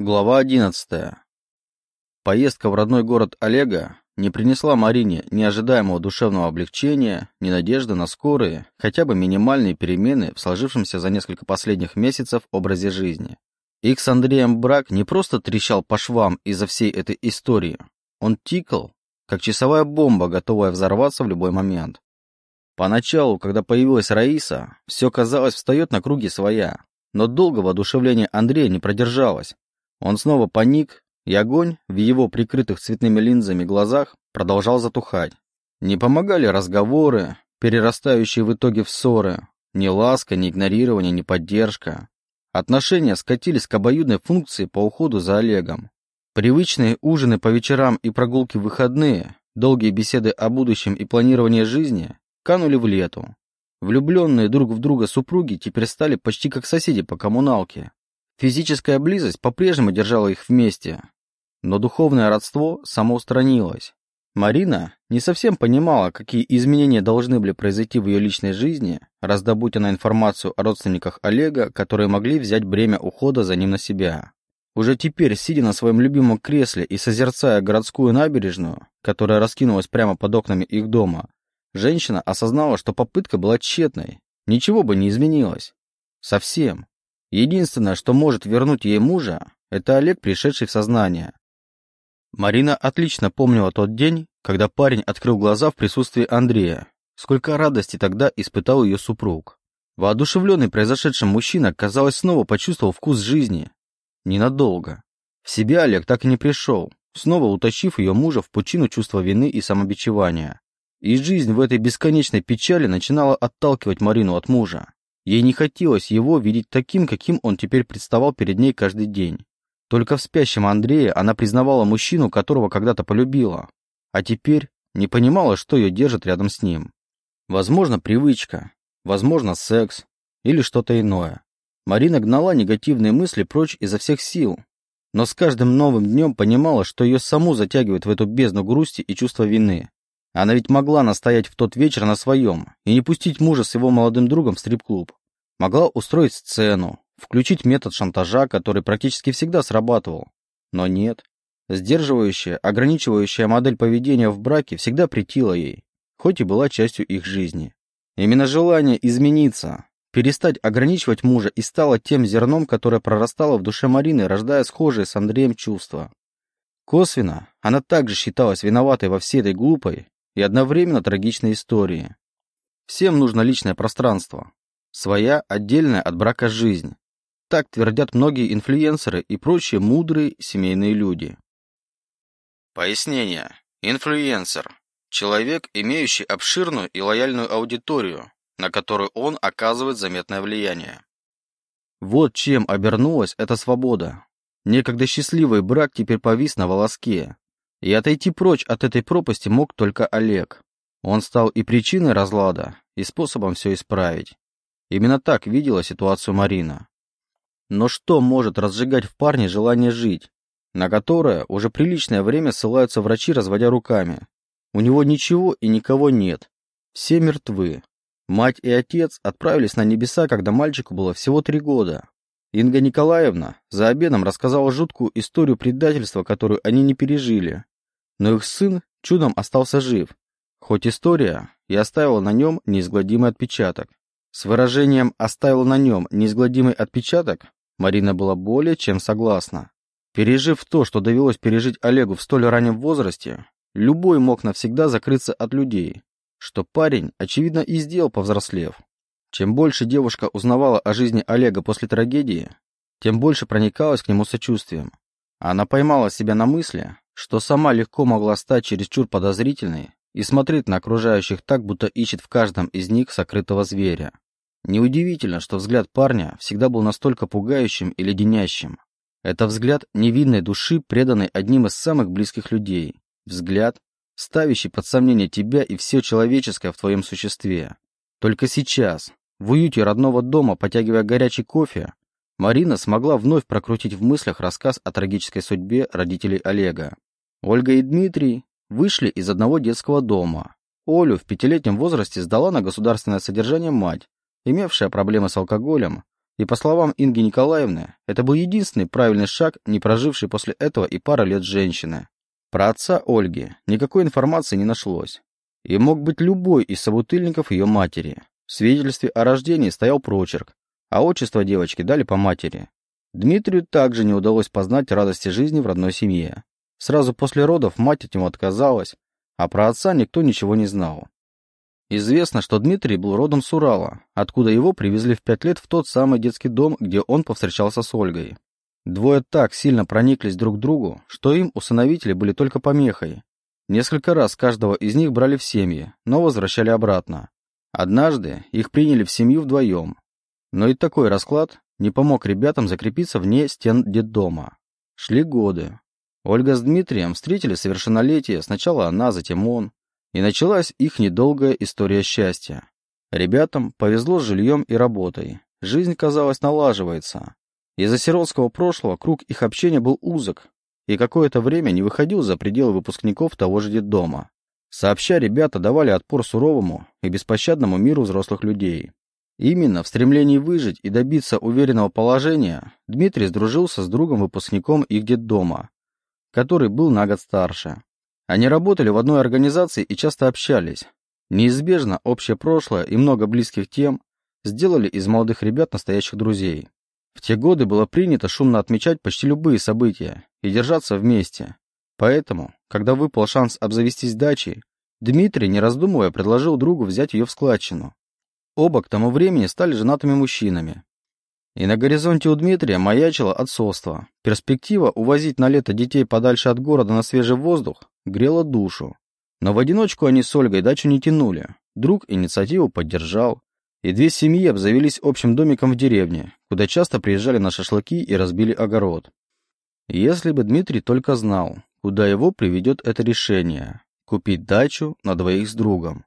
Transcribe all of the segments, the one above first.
Глава 11. Поездка в родной город Олега не принесла Марине ни ожидаемого душевного облегчения, ни надежды на скорые, хотя бы минимальные перемены в сложившемся за несколько последних месяцев образе жизни. Их с Андреем брак не просто трещал по швам из-за всей этой истории, он тикал, как часовая бомба, готовая взорваться в любой момент. Поначалу, когда появилась Раиса, все казалось встает на круги своя, но долго воодушевление Андрея не продержалось. Он снова паник, и огонь в его прикрытых цветными линзами глазах продолжал затухать. Не помогали разговоры, перерастающие в итоге в ссоры, ни ласка, ни игнорирование, ни поддержка. Отношения скатились к обоюдной функции по уходу за Олегом. Привычные ужины по вечерам и прогулки в выходные, долгие беседы о будущем и планировании жизни канули в лету. Влюбленные друг в друга супруги теперь стали почти как соседи по коммуналке. Физическая близость по-прежнему держала их вместе, но духовное родство самоустранилось. Марина не совсем понимала, какие изменения должны были произойти в ее личной жизни, раздобудь она информацию о родственниках Олега, которые могли взять бремя ухода за ним на себя. Уже теперь, сидя на своем любимом кресле и созерцая городскую набережную, которая раскинулась прямо под окнами их дома, женщина осознала, что попытка была тщетной, ничего бы не изменилось. Совсем. Единственное, что может вернуть ей мужа, это Олег, пришедший в сознание. Марина отлично помнила тот день, когда парень открыл глаза в присутствии Андрея. Сколько радости тогда испытал ее супруг. Воодушевленный произошедшим мужчина, казалось, снова почувствовал вкус жизни. Ненадолго. В себя Олег так и не пришел, снова утащив ее мужа в пучину чувства вины и самобичевания. И жизнь в этой бесконечной печали начинала отталкивать Марину от мужа. Ей не хотелось его видеть таким, каким он теперь представал перед ней каждый день. Только в спящем Андрее она признавала мужчину, которого когда-то полюбила, а теперь не понимала, что ее держит рядом с ним. Возможно, привычка, возможно, секс или что-то иное. Марина гнала негативные мысли прочь изо всех сил, но с каждым новым днем понимала, что ее саму затягивает в эту бездну грусти и чувства вины. Она ведь могла настоять в тот вечер на своем и не пустить мужа с его молодым другом в стрип-клуб. Могла устроить сцену, включить метод шантажа, который практически всегда срабатывал. Но нет. Сдерживающая, ограничивающая модель поведения в браке всегда претила ей, хоть и была частью их жизни. Именно желание измениться, перестать ограничивать мужа и стало тем зерном, которое прорастало в душе Марины, рождая схожие с Андреем чувства. Косвенно она также считалась виноватой во всей этой глупой, и одновременно трагичной истории. Всем нужно личное пространство. Своя, отдельная от брака жизнь. Так твердят многие инфлюенсеры и прочие мудрые семейные люди. Пояснение. Инфлюенсер. Человек, имеющий обширную и лояльную аудиторию, на которую он оказывает заметное влияние. Вот чем обернулась эта свобода. Некогда счастливый брак теперь повис на волоске, и отойти прочь от этой пропасти мог только Олег. Он стал и причиной разлада, и способом все исправить. Именно так видела ситуацию Марина. Но что может разжигать в парне желание жить, на которое уже приличное время ссылаются врачи, разводя руками? У него ничего и никого нет. Все мертвы. Мать и отец отправились на небеса, когда мальчику было всего три года. Инга Николаевна за обедом рассказала жуткую историю предательства, которую они не пережили. Но их сын чудом остался жив, хоть история и оставила на нем неизгладимый отпечаток. С выражением «оставил на нем неизгладимый отпечаток» Марина была более чем согласна. Пережив то, что довелось пережить Олегу в столь раннем возрасте, любой мог навсегда закрыться от людей, что парень, очевидно, и сделал, повзрослев. Чем больше девушка узнавала о жизни Олега после трагедии, тем больше проникалась к нему сочувствием. Она поймала себя на мысли, что сама легко могла стать чересчур подозрительной и смотреть на окружающих так, будто ищет в каждом из них сокрытого зверя. Неудивительно, что взгляд парня всегда был настолько пугающим и леденящим. Это взгляд невинной души, преданной одним из самых близких людей. Взгляд, ставящий под сомнение тебя и все человеческое в твоем существе. Только сейчас, в уюте родного дома, потягивая горячий кофе, Марина смогла вновь прокрутить в мыслях рассказ о трагической судьбе родителей Олега. Ольга и Дмитрий вышли из одного детского дома. Олю в пятилетнем возрасте сдала на государственное содержание мать, имевшая проблемы с алкоголем, И по словам Инги Николаевны, это был единственный правильный шаг, не проживший после этого и пара лет женщины. Про отца Ольги никакой информации не нашлось. И мог быть любой из собутыльников ее матери. В свидетельстве о рождении стоял прочерк, а отчество девочки дали по матери. Дмитрию также не удалось познать радости жизни в родной семье. Сразу после родов мать от него отказалась, а про отца никто ничего не знал. Известно, что Дмитрий был родом с Урала, откуда его привезли в пять лет в тот самый детский дом, где он повстречался с Ольгой. Двое так сильно прониклись друг к другу, что им усыновители были только помехой. Несколько раз каждого из них брали в семьи, но возвращали обратно. Однажды их приняли в семью вдвоем. Но и такой расклад не помог ребятам закрепиться вне стен детдома. Шли годы. Ольга с Дмитрием встретили совершеннолетие, сначала она, затем он, и началась их недолгая история счастья. Ребятам повезло с жильем и работой. Жизнь, казалось, налаживается. Из-за сиротского прошлого круг их общения был узок и какое-то время не выходил за пределы выпускников того же детдома. Сообща ребята давали отпор суровому и беспощадному миру взрослых людей. Именно в стремлении выжить и добиться уверенного положения Дмитрий сдружился с другом-выпускником их детдома, который был на год старше. Они работали в одной организации и часто общались. Неизбежно общее прошлое и много близких тем сделали из молодых ребят настоящих друзей. В те годы было принято шумно отмечать почти любые события и держаться вместе. Поэтому, когда выпал шанс обзавестись дачей, Дмитрий, не раздумывая, предложил другу взять ее в складчину. Оба к тому времени стали женатыми мужчинами. И на горизонте у Дмитрия маячило отцовство. Перспектива увозить на лето детей подальше от города на свежий воздух грела душу. Но в одиночку они с Ольгой дачу не тянули. Друг инициативу поддержал, и две семьи обзавелись общим домиком в деревне, куда часто приезжали на шашлыки и разбили огород. Если бы Дмитрий только знал, куда его приведет это решение – купить дачу на двоих с другом.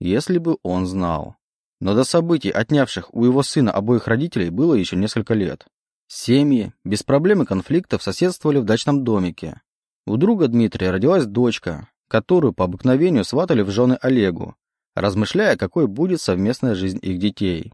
Если бы он знал. Но до событий, отнявших у его сына обоих родителей, было еще несколько лет. Семьи без проблем и конфликтов соседствовали в дачном домике. У друга Дмитрия родилась дочка, которую по обыкновению сватали в жены Олегу, размышляя, какой будет совместная жизнь их детей.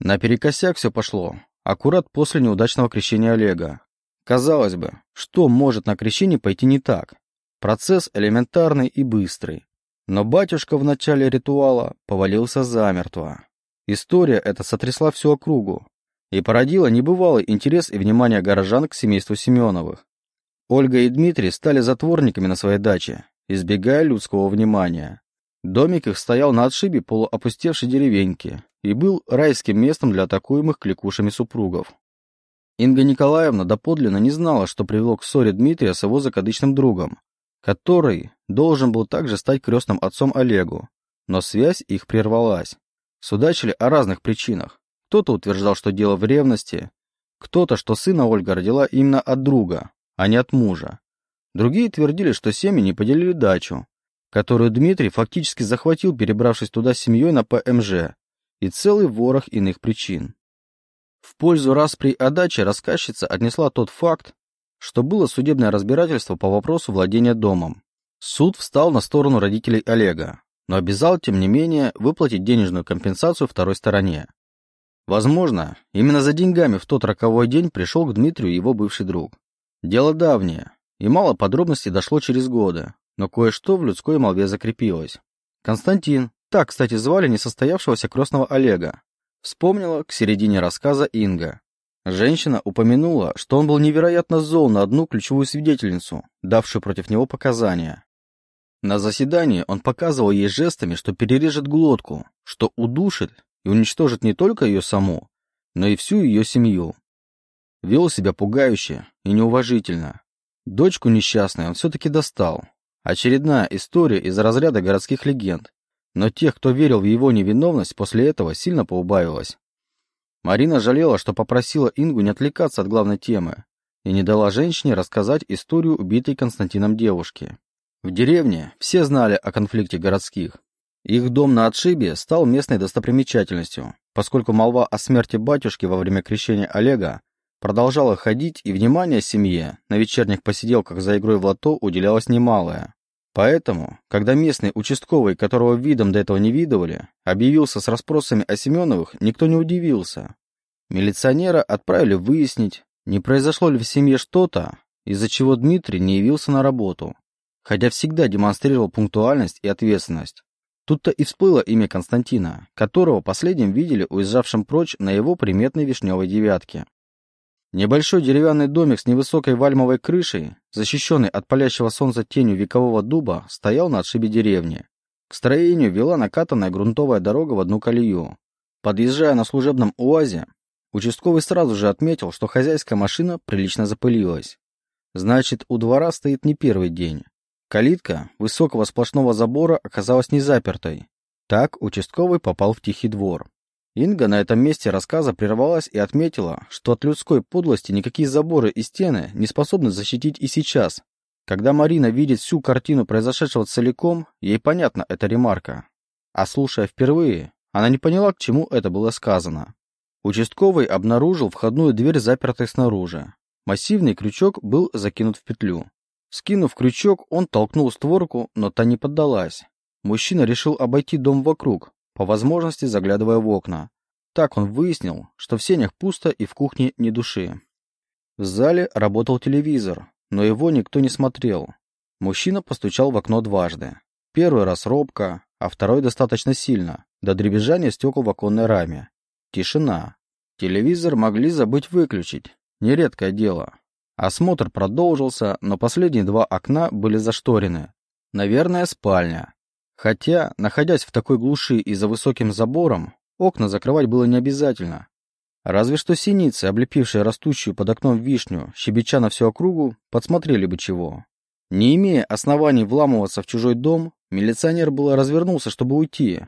Наперекосяк все пошло, аккурат после неудачного крещения Олега. Казалось бы, что может на крещении пойти не так? Процесс элементарный и быстрый. Но батюшка в начале ритуала повалился замертво. История эта сотрясла всю округу и породила небывалый интерес и внимание горожан к семейству Семеновых. Ольга и Дмитрий стали затворниками на своей даче, избегая людского внимания. Домик их стоял на отшибе полуопустевшей деревеньки и был райским местом для атакуемых кликушами супругов. Инга Николаевна доподлинно не знала, что привело к ссоре Дмитрия с его закадычным другом, который должен был также стать крестным отцом Олегу, но связь их прервалась. Судачили о разных причинах. Кто-то утверждал, что дело в ревности, кто-то, что сына Ольга родила именно от друга, а не от мужа. Другие твердили, что семьи не поделили дачу, которую Дмитрий фактически захватил, перебравшись туда с семьей на ПМЖ, и целый ворох иных причин. В пользу распри о даче рассказчица отнесла тот факт, что было судебное разбирательство по вопросу владения домом. Суд встал на сторону родителей Олега, но обязал, тем не менее, выплатить денежную компенсацию второй стороне. Возможно, именно за деньгами в тот роковой день пришел к Дмитрию его бывший друг. Дело давнее, и мало подробностей дошло через годы, но кое-что в людской молве закрепилось. Константин, так, кстати, звали несостоявшегося крестного Олега, вспомнила к середине рассказа Инга. Женщина упомянула, что он был невероятно зол на одну ключевую свидетельницу, давшую против него показания. На заседании он показывал ей жестами, что перережет глотку, что удушит и уничтожит не только ее саму, но и всю ее семью. Вел себя пугающе и неуважительно. Дочку несчастную он все-таки достал, Очередная история из разряда городских легенд. Но тех, кто верил в его невиновность, после этого сильно поубавилось. Марина жалела, что попросила Ингу не отвлекаться от главной темы и не дала женщине рассказать историю убитой Константином девушки. В деревне все знали о конфликте городских. Их дом на отшибе стал местной достопримечательностью, поскольку молва о смерти батюшки во время крещения Олега продолжала ходить, и внимание семье на вечерних посиделках за игрой в лото уделялось немалое. Поэтому, когда местный участковый, которого видом до этого не видывали, объявился с расспросами о Семеновых, никто не удивился. Милиционера отправили выяснить, не произошло ли в семье что-то, из-за чего Дмитрий не явился на работу, хотя всегда демонстрировал пунктуальность и ответственность. Тут-то и всплыло имя Константина, которого последним видели уезжавшим прочь на его приметной вишневой девятке. Небольшой деревянный домик с невысокой вальмовой крышей, защищенный от палящего солнца тенью векового дуба, стоял на отшибе деревни. К строению вела накатанная грунтовая дорога в одну колею. Подъезжая на служебном УАЗе, участковый сразу же отметил, что хозяйская машина прилично запылилась. Значит, у двора стоит не первый день. Калитка высокого сплошного забора оказалась не запертой. Так участковый попал в тихий двор. Инга на этом месте рассказа прервалась и отметила, что от людской подлости никакие заборы и стены не способны защитить и сейчас. Когда Марина видит всю картину произошедшего целиком, ей понятна эта ремарка. А слушая впервые, она не поняла, к чему это было сказано. Участковый обнаружил входную дверь, запертой снаружи. Массивный крючок был закинут в петлю. Скинув крючок, он толкнул створку, но та не поддалась. Мужчина решил обойти дом вокруг, по возможности заглядывая в окна. Так он выяснил, что в сенях пусто и в кухне ни души. В зале работал телевизор, но его никто не смотрел. Мужчина постучал в окно дважды. Первый раз робко, а второй достаточно сильно, до дребезжания стекол в оконной раме. Тишина. Телевизор могли забыть выключить. Нередкое дело. Осмотр продолжился, но последние два окна были зашторены. Наверное, спальня. Хотя, находясь в такой глуши и за высоким забором, окна закрывать было не обязательно. Разве что синицы, облепившие растущую под окном вишню, щебеча на всю округу, подсмотрели бы чего. Не имея оснований вламываться в чужой дом, милиционер было развернулся, чтобы уйти,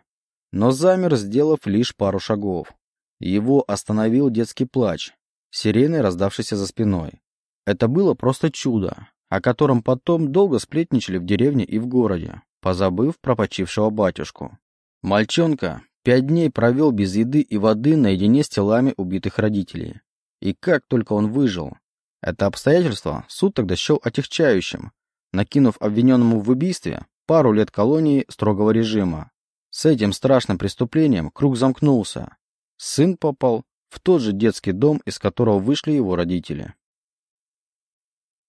но замер, сделав лишь пару шагов. Его остановил детский плач, сиреной раздавшийся за спиной. Это было просто чудо, о котором потом долго сплетничали в деревне и в городе позабыв про почившего батюшку. Мальчонка пять дней провел без еды и воды наедине с телами убитых родителей. И как только он выжил. Это обстоятельство суд тогда счел отягчающим, накинув обвиненному в убийстве пару лет колонии строгого режима. С этим страшным преступлением круг замкнулся. Сын попал в тот же детский дом, из которого вышли его родители.